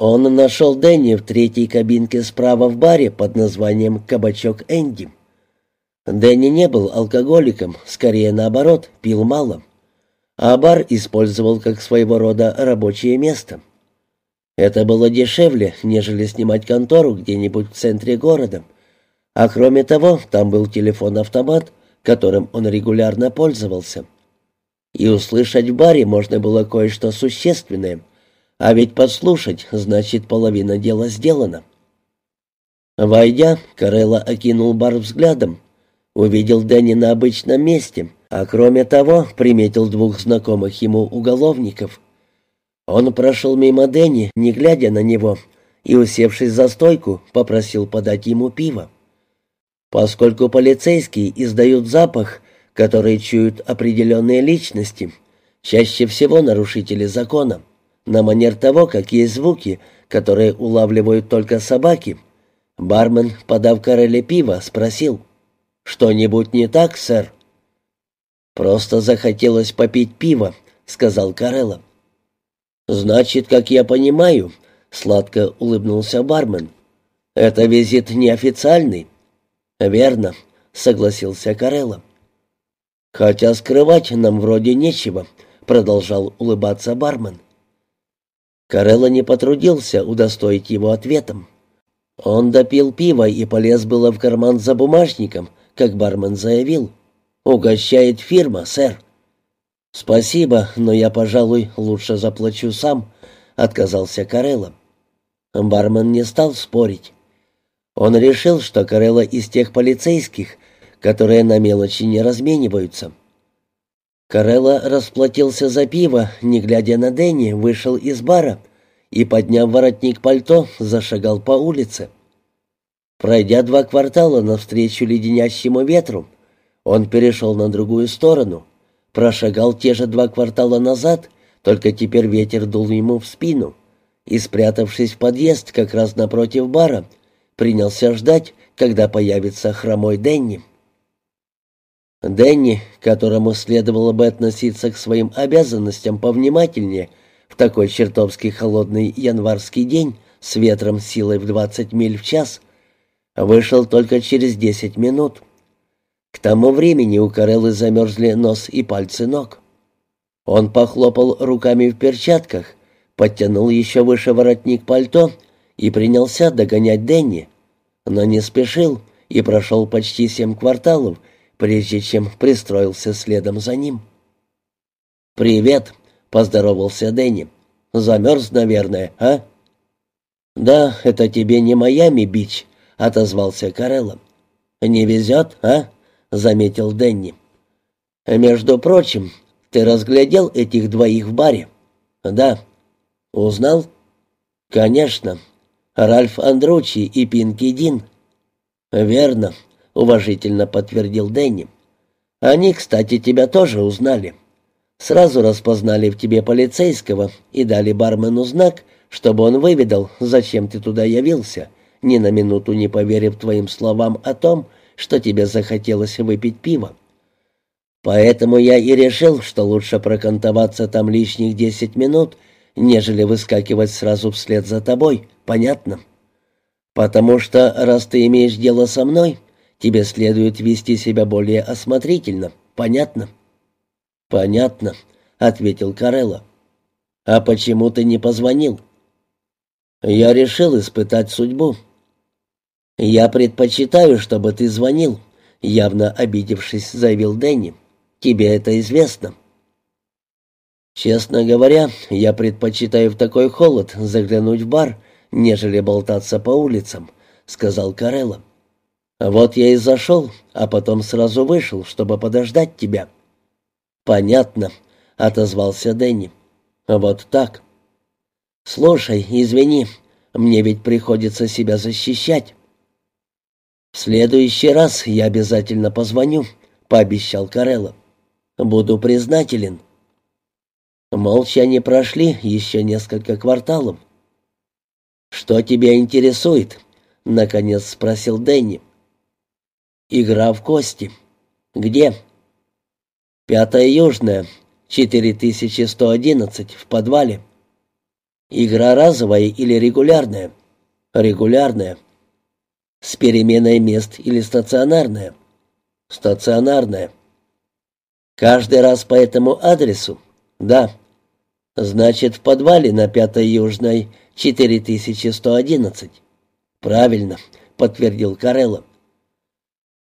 Он нашел Дэнни в третьей кабинке справа в баре под названием «Кабачок Энди». Дэнни не был алкоголиком, скорее наоборот, пил мало. А бар использовал как своего рода рабочее место. Это было дешевле, нежели снимать контору где-нибудь в центре города. А кроме того, там был телефон-автомат, которым он регулярно пользовался. И услышать в баре можно было кое-что существенное, а ведь подслушать значит половина дела сделана. Войдя, Карелла окинул бар взглядом, увидел Дэнни на обычном месте, а кроме того приметил двух знакомых ему уголовников. Он прошел мимо Дэнни, не глядя на него, и, усевшись за стойку, попросил подать ему пиво. Поскольку полицейские издают запах, который чуют определенные личности, чаще всего нарушители закона, на манер того, как есть звуки, которые улавливают только собаки, бармен, подав Карелле пиво, спросил, «Что-нибудь не так, сэр?» «Просто захотелось попить пиво», — сказал Карелла. «Значит, как я понимаю», — сладко улыбнулся бармен, — «это визит неофициальный». «Верно», — согласился Карелла. «Хотя скрывать нам вроде нечего», — продолжал улыбаться бармен. Карелла не потрудился удостоить его ответом. Он допил пиво и полез было в карман за бумажником, как бармен заявил. «Угощает фирма, сэр». «Спасибо, но я, пожалуй, лучше заплачу сам», — отказался Карелла. Бармен не стал спорить. Он решил, что Карелла из тех полицейских, которые на мелочи не размениваются. Карелла расплатился за пиво, не глядя на Дэнни, вышел из бара и, подняв воротник пальто, зашагал по улице. Пройдя два квартала навстречу леденящему ветру, он перешел на другую сторону, прошагал те же два квартала назад, только теперь ветер дул ему в спину, и, спрятавшись в подъезд как раз напротив бара, принялся ждать, когда появится хромой Денни. Денни, которому следовало бы относиться к своим обязанностям повнимательнее в такой чертовски холодный январский день с ветром силой в 20 миль в час, вышел только через 10 минут. К тому времени у Кареллы замерзли нос и пальцы ног. Он похлопал руками в перчатках, подтянул еще выше воротник пальто и принялся догонять Денни, но не спешил и прошел почти семь кварталов, прежде чем пристроился следом за ним. «Привет», — поздоровался Дэнни. «Замерз, наверное, а?» «Да, это тебе не Майами-Бич», — отозвался Карелло. «Не везет, а?» — заметил Дэнни. «Между прочим, ты разглядел этих двоих в баре?» «Да». «Узнал?» «Конечно. Ральф Андручи и Пинки Дин». «Верно», — уважительно подтвердил Дэнни. «Они, кстати, тебя тоже узнали. Сразу распознали в тебе полицейского и дали бармену знак, чтобы он выведал, зачем ты туда явился, ни на минуту не поверив твоим словам о том, что тебе захотелось выпить пиво. Поэтому я и решил, что лучше прокантоваться там лишних десять минут, нежели выскакивать сразу вслед за тобой, понятно? Потому что, раз ты имеешь дело со мной, тебе следует вести себя более осмотрительно, понятно?» «Понятно», — ответил Карелла. «А почему ты не позвонил?» «Я решил испытать судьбу». «Я предпочитаю, чтобы ты звонил», — явно обидевшись, заявил Дэнни. «Тебе это известно». «Честно говоря, я предпочитаю в такой холод заглянуть в бар, нежели болтаться по улицам», — сказал Карелла. «Вот я и зашел, а потом сразу вышел, чтобы подождать тебя». «Понятно», — отозвался Дэнни. «Вот так». «Слушай, извини, мне ведь приходится себя защищать». «В следующий раз я обязательно позвоню», — пообещал Карелло. «Буду признателен». Молча они прошли еще несколько кварталов. «Что тебя интересует?» — наконец спросил Дэнни. «Игра в кости. Где?» «Пятая Южная, 4111, в подвале». Игра разовая или регулярная? Регулярная. С переменой мест или стационарная? Стационарная. Каждый раз по этому адресу? Да. Значит, в подвале на Пятой Южной 4111. Правильно, подтвердил Карелло.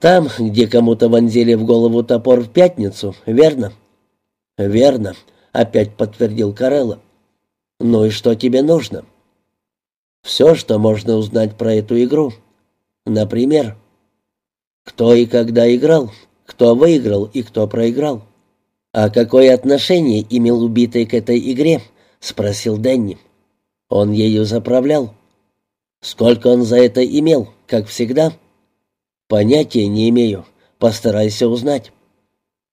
Там, где кому-то вонзили в голову топор в пятницу, верно? Верно, опять подтвердил Карелло. Ну и что тебе нужно? Все, что можно узнать про эту игру. Например, кто и когда играл, кто выиграл и кто проиграл. «А какое отношение имел убитый к этой игре?» — спросил Дэнни. «Он ею заправлял». «Сколько он за это имел, как всегда?» «Понятия не имею. Постарайся узнать».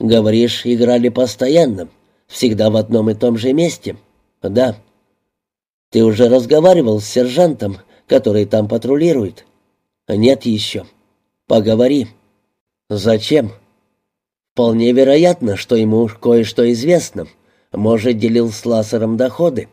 «Говоришь, играли постоянно, всегда в одном и том же месте?» «Да». «Ты уже разговаривал с сержантом, который там патрулирует?» «Нет еще». «Поговори». «Зачем?» «Вполне вероятно, что ему кое-что известно. Может, делил с Лассером доходы».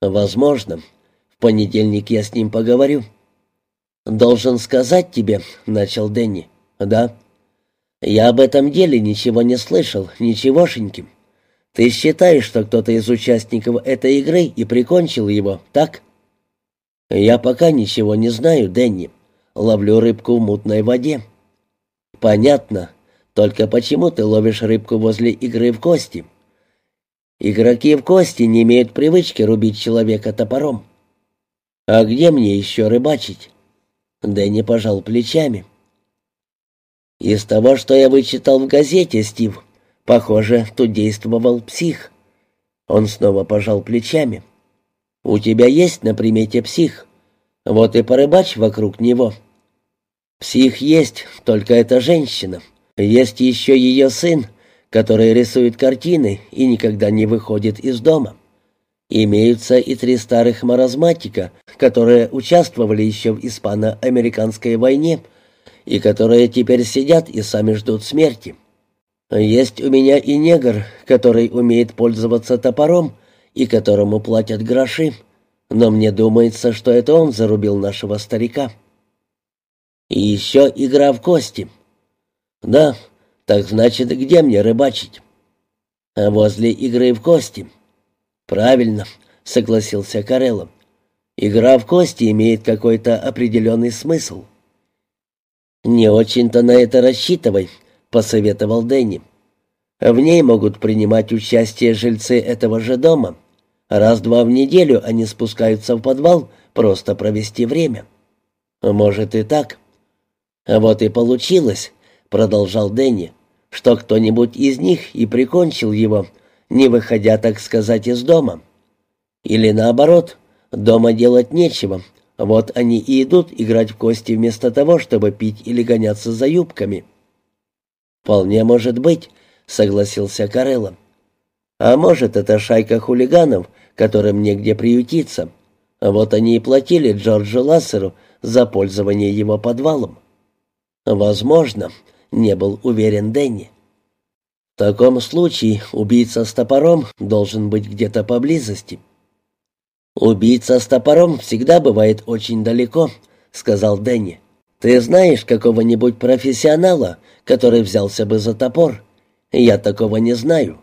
«Возможно. В понедельник я с ним поговорю». «Должен сказать тебе», — начал Дэнни. «Да». «Я об этом деле ничего не слышал, ничегошеньки. Ты считаешь, что кто-то из участников этой игры и прикончил его, так?» «Я пока ничего не знаю, Дэнни. Ловлю рыбку в мутной воде». «Понятно. Только почему ты ловишь рыбку возле игры в кости?» «Игроки в кости не имеют привычки рубить человека топором». «А где мне еще рыбачить?» Дэнни пожал плечами. «Из того, что я вычитал в газете, Стив, похоже, тут действовал псих». Он снова пожал плечами. «У тебя есть на примете псих? Вот и порыбачь вокруг него». «Псих есть, только это женщина. Есть еще ее сын, который рисует картины и никогда не выходит из дома». Имеются и три старых маразматика, которые участвовали еще в испано-американской войне и которые теперь сидят и сами ждут смерти. Есть у меня и негр, который умеет пользоваться топором и которому платят гроши, но мне думается, что это он зарубил нашего старика. И еще игра в кости. Да, так значит, где мне рыбачить? А возле игры в кости. «Правильно», — согласился Карелло. «Игра в кости имеет какой-то определенный смысл». «Не очень-то на это рассчитывай», — посоветовал Дэнни. «В ней могут принимать участие жильцы этого же дома. Раз-два в неделю они спускаются в подвал просто провести время». «Может и так». «Вот и получилось», — продолжал Дэнни, «что кто-нибудь из них и прикончил его, не выходя, так сказать, из дома. Или наоборот, дома делать нечего, вот они и идут играть в кости вместо того, чтобы пить или гоняться за юбками. «Вполне может быть», — согласился Карелло. «А может, это шайка хулиганов, которым негде приютиться. Вот они и платили Джорджу Лассеру за пользование его подвалом». «Возможно», — не был уверен Дэнни. В таком случае убийца с топором должен быть где-то поблизости. Убийца с топором всегда бывает очень далеко, сказал Дэнни. Ты знаешь какого-нибудь профессионала, который взялся бы за топор? Я такого не знаю.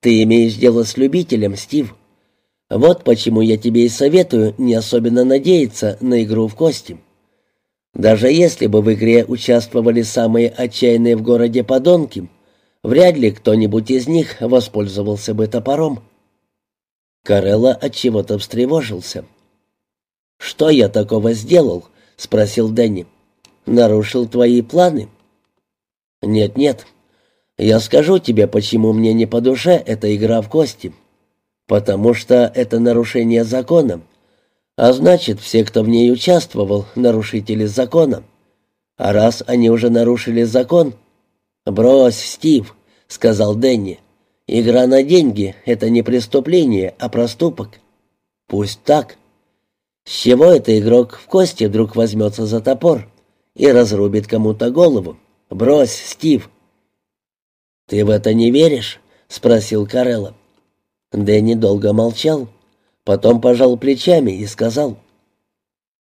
Ты имеешь дело с любителем, Стив. Вот почему я тебе и советую не особенно надеяться на игру в кости. Даже если бы в игре участвовали самые отчаянные в городе подонки, Вряд ли кто-нибудь из них воспользовался бы топором. Карелла от чего-то встревожился. «Что я такого сделал?» — спросил Дэнни. «Нарушил твои планы?» «Нет-нет. Я скажу тебе, почему мне не по душе эта игра в кости. Потому что это нарушение закона. А значит, все, кто в ней участвовал, нарушители закона. А раз они уже нарушили закон, «Брось, Стив», — сказал Дэнни. «Игра на деньги — это не преступление, а проступок». «Пусть так». С чего это игрок в кости вдруг возьмется за топор и разрубит кому-то голову? Брось, Стив. «Ты в это не веришь?» — спросил Карелла. Дэнни долго молчал. Потом пожал плечами и сказал,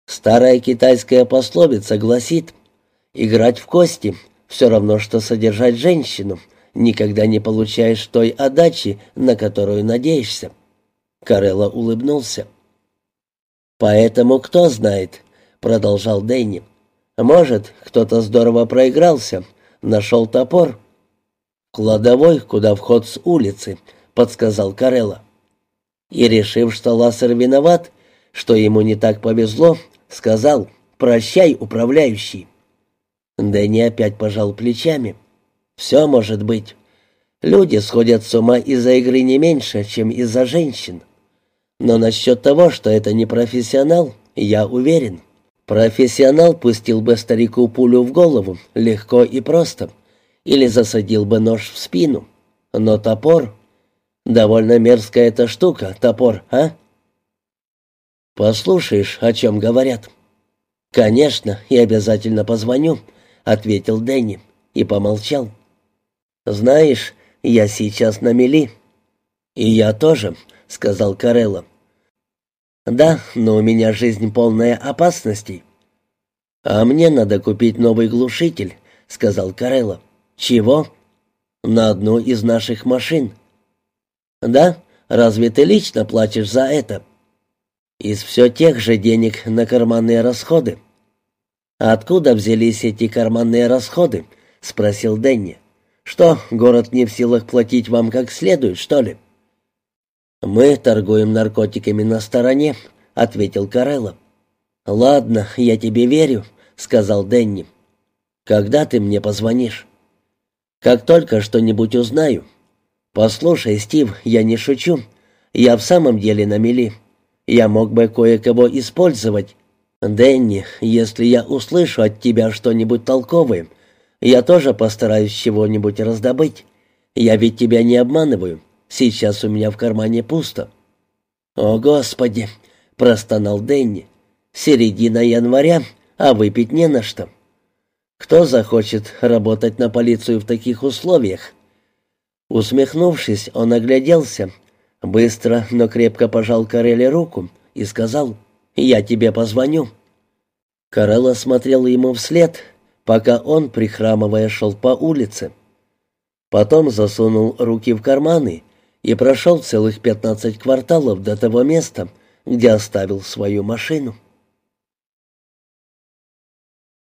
«Старая китайская пословица гласит, играть в кости все равно, что содержать женщину, никогда не получаешь той отдачи, на которую надеешься». Карелла улыбнулся. «Поэтому кто знает», — продолжал Дэнни. «Может, кто-то здорово проигрался, нашел топор». «Кладовой, куда вход с улицы», — подсказал Карелла. И, решив, что Лассер виноват, что ему не так повезло, сказал «Прощай, управляющий». Дэнни опять пожал плечами. «Все может быть. Люди сходят с ума из-за игры не меньше, чем из-за женщин. Но насчет того, что это не профессионал, я уверен. Профессионал пустил бы старику пулю в голову, легко и просто, или засадил бы нож в спину. Но топор... Довольно мерзкая эта штука, топор, а? Послушаешь, о чем говорят? Конечно, и обязательно позвоню, ответил Дэнни и помолчал. Знаешь, я сейчас на мели. И я тоже, сказал Карелло. Да, но у меня жизнь полная опасностей. А мне надо купить новый глушитель, сказал Карелло. Чего? На одну из наших машин. Да? Разве ты лично платишь за это? Из все тех же денег на карманные расходы. Откуда взялись эти карманные расходы? спросил Дэнни. Что, город не в силах платить вам как следует, что ли? Мы торгуем наркотиками на стороне, ответил Карелло. Ладно, я тебе верю, сказал Дэнни. Когда ты мне позвонишь? Как только что-нибудь узнаю. «Послушай, Стив, я не шучу. Я в самом деле на мели. Я мог бы кое-кого использовать. Дэнни, если я услышу от тебя что-нибудь толковое, я тоже постараюсь чего-нибудь раздобыть. Я ведь тебя не обманываю. Сейчас у меня в кармане пусто». «О, Господи!» — простонал Дэнни. «Середина января, а выпить не на что. Кто захочет работать на полицию в таких условиях?» Усмехнувшись, он огляделся, быстро, но крепко пожал Карелле руку и сказал «Я тебе позвоню». Карелла смотрел ему вслед, пока он, прихрамывая, шел по улице. Потом засунул руки в карманы и прошел целых пятнадцать кварталов до того места, где оставил свою машину.